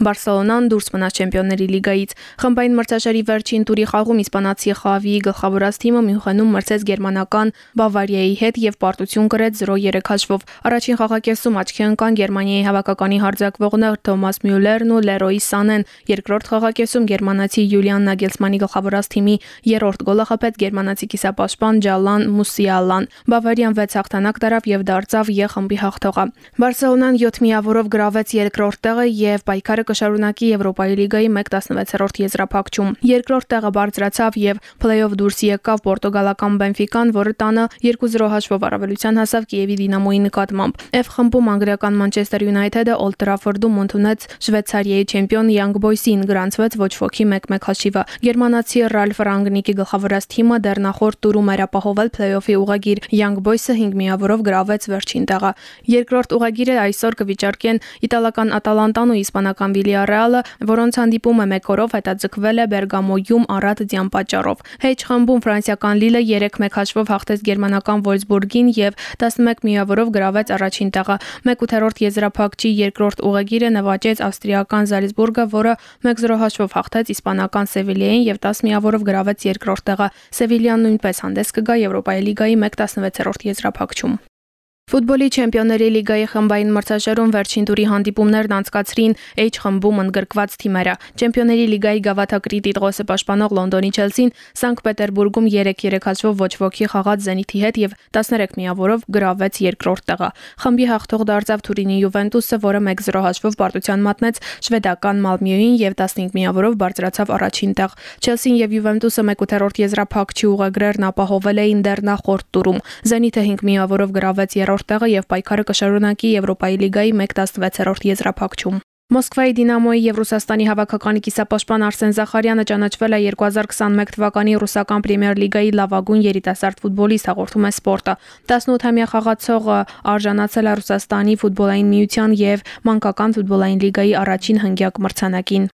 Բարսելոնան դուրս մնաց Չեմպիոնների լիգայից։ Խմբային մրցաշարի վերջին տուրի խաղում իսպանացի Խավիի գլխավորած թիմը Մյունխենում մրցեց գերմանական Բավարիայի հետ եւ պարտություն կրեց 0-3 հաշվով։ Առաջին խաղակեսում աչքի ընկան Գերմանիայի հավաքականի հարձակվողներ Թոմաս Մյուլերն ու Լերոյ Սանեն։ Երկրորդ խաղակեսում գերմանացի Յուլիան Նագելսմանի գլխավորած թիմի երրորդ գոլը խփեց գերմանացի կիսապաշտպան Ջալան Մուսիալան։ Բավարիան 6 հաղթանակ տարավ եւ դարձավ Ե խմբի հաղթողը։ Բարսելոնան 7 միավորով գրավեց երկրորդ տեղը եւ պայքարը կշարունակի Եվրոպայի լիգայի 1/16-րդ եզրափակչում։ Երկրորդ տեղը բարձրացավ եւ փլեյոֆ դուրս եկավ Պորտուգալական Բենֆիկան, որը տանը 2-0 հաշվով առավելության հասավ Կիևի Դինամոյի նկատմամբ։ F խմբում անգլիական Մանչեսթեր Յունայթեդը Օլդ Տրաֆորդում ընդունեց Շվեյցարիայի չեմպիոն Young Boys-ին գրանցվեց ոչ ոքի 1-1 հաշիվը։ Գերմանացի Ռալֆ Ռանգնիկի գլխավորած թիմը դեռ նախորդ տուրում էր ապահովել փլեյոֆի ուղագիր Young Boys-ը 5 միավորով գրավեց վերջին տեղը։ Երկրորդ ուղագիրը այսօր կվիճարկեն իտալական Ատալանտան ու իսպանական Վիլիարեալը, որոնց հանդիպումը 1-օրով հետաձգվել է Բերգամոյում առատ ձյան պատճառով։ H խմբում ֆրանսիական Լիլը 3-1 հաշվով հաղթեց գերմանական Վոլսբուրգին եւ 11 միավորով գրավեց առաջին տեղը։ 1/8 եզրափակչի երկրորդ ուղեգիրը նվաճեց ավստրիական Զալցբուրգը, որը 1-0 հաշվով հաղթեց իսպանական Սևիլիային եւ 10 միավորով գրավեց երկրորդ տեղը։ Սևիլիան նույնպես հանդես կգա Եվրոպայի լիգայի 1/16-րդ եզրափակչում։ Ֆուտբոլի Չեմպիոնների լիգայի խմբային մրցաշարում վերջին տուրի հանդիպումներն անցկացրին H խմբում ընդգրկված թիմերը։ Չեմպիոնների լիգայի գավաթակրի տիտղոսը պաշտպանող Լոնդոնի Չելսին Սանկտ Պետերբուրգում 3-3 հաշվով ոչ ոքի խաղաց Զենիթի հետ եւ 13 միավորով գրավեց երկրորդ տեղը։ Խմբի հաղթող դարձավ Թուրինի Յուվենտուսը, որը 1-0 հաշվով պարտության մատնեց շվեդական Մալմյոին եւ 15 միավորով բարձրացավ առաջին տեղ։ Չելսին եւ Յուվենտուսը 1/8 եզրափակչի ուղեգրերն ապահովել էին դեռ նախորդ տուրում։ Զենիթը 5 միավորով գրավեց երրորդ երրորդ տեղը եւ պայքարը կշարունակի Եվրոպայի լիգայի 1/16-րդ եզրափակչում։ Մոսկվայի Դինամոյի եւ Ռուսաստանի հավաքականի կիսապաշտպան Արսեն Զախարյանը ճանաչվել է 2021 թվականի ռուսական պրեմիեր լիգայի լավագույն երիտասարդ ֆուտբոլիստ հաղորդում է սպորտը։ 18-ամյա խաղացողը արժանացել է Ռուսաստանի ֆուտբոլային միության եւ մանկական ֆուտբոլային լիգայի առաջին հնգյակ մրցանակին։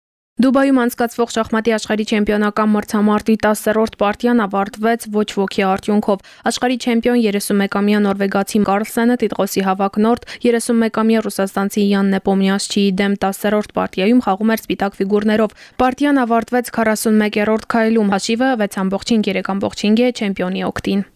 Դուբայում անցկացվող շախմատի աշխարհի չեմպիոնական մրցամարտի 10-րդ պարտիան ավարտվեց ոչ ոքի արդյունքով։ Աշխարհի չեմպիոն 31-ամյա նորվեգացի Կարլսենը տիտղոսի հավակնորդ 31-ամյա ռուսաստանցի Յան Նեպոմնյասչիի դեմ 10-րդ պարտիայում խաղում էր սպիտակ ֆիգուրներով։ Պարտիան ավարտվեց 41-րդ քայլում։ Հաշիվը 6.5-3.5 է չեմպիոնի օկտին։